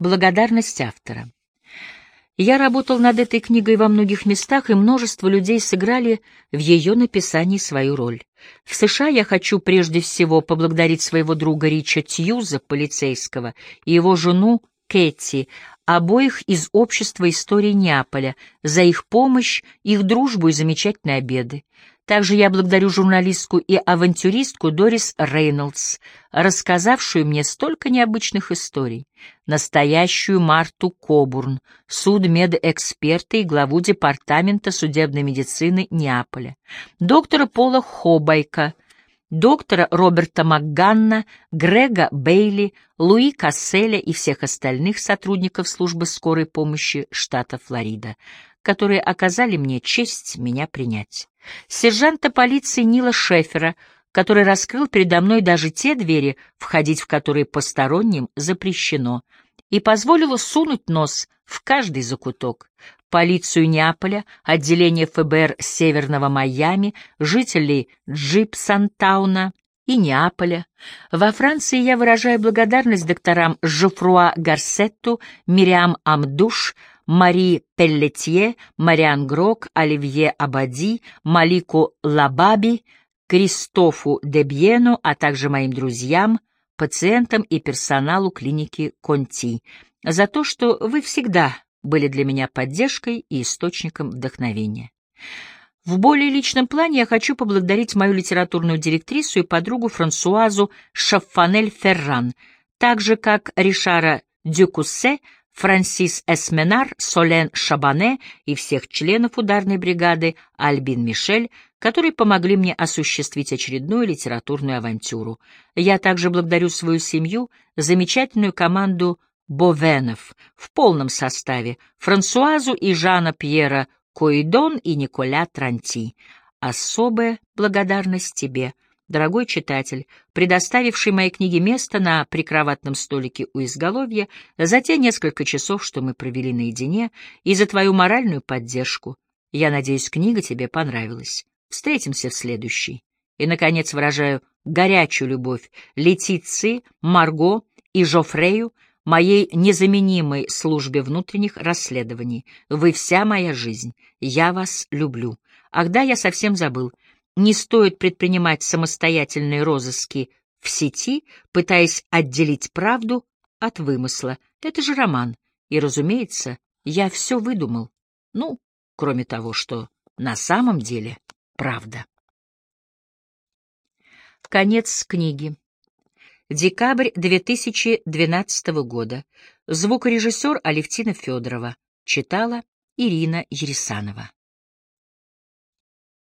Благодарность автора. Я работал над этой книгой во многих местах, и множество людей сыграли в ее написании свою роль. В США я хочу прежде всего поблагодарить своего друга Рича Тьюза, полицейского, и его жену Кэти, обоих из общества истории Неаполя, за их помощь, их дружбу и замечательные обеды. Также я благодарю журналистку и авантюристку Дорис Рейнольдс, рассказавшую мне столько необычных историй, настоящую Марту Кобурн, судмедэксперта и главу Департамента судебной медицины Неаполя, доктора Пола Хобайка, доктора Роберта Макганна, Грега Бейли, Луи Касселя и всех остальных сотрудников службы скорой помощи штата Флорида, которые оказали мне честь меня принять. Сержанта полиции Нила Шефера, который раскрыл передо мной даже те двери, входить в которые посторонним запрещено, и позволил сунуть нос в каждый закуток. Полицию Неаполя, отделение ФБР Северного Майами, жителей Джипсантауна и Неаполя. Во Франции я выражаю благодарность докторам Жофруа Гарсетту, Мириам Амдуш, Мари Пеллетье, Мариан Грок, Оливье Абади, Малику Лабаби, Кристофу Дебьену, а также моим друзьям, пациентам и персоналу клиники Конти за то, что вы всегда были для меня поддержкой и источником вдохновения. В более личном плане я хочу поблагодарить мою литературную директрису и подругу Франсуазу Шаффанель Ферран, так же как Ришара Дюкуссе, Франсис Эсменар, Солен Шабане и всех членов ударной бригады Альбин Мишель, которые помогли мне осуществить очередную литературную авантюру. Я также благодарю свою семью, замечательную команду Бовенов в полном составе, Франсуазу и Жана Пьера Коидон и Николя Транти. Особая благодарность тебе — дорогой читатель, предоставивший моей книге место на прикроватном столике у изголовья за те несколько часов, что мы провели наедине, и за твою моральную поддержку. Я надеюсь, книга тебе понравилась. Встретимся в следующей. И, наконец, выражаю горячую любовь Летиции, Марго и Жофрею, моей незаменимой службе внутренних расследований. Вы вся моя жизнь. Я вас люблю. Ах да, я совсем забыл. Не стоит предпринимать самостоятельные розыски в сети, пытаясь отделить правду от вымысла. Это же роман. И, разумеется, я все выдумал. Ну, кроме того, что на самом деле правда. Конец книги. Декабрь 2012 года. Звукорежиссер Алевтина Федорова. Читала Ирина Ересанова.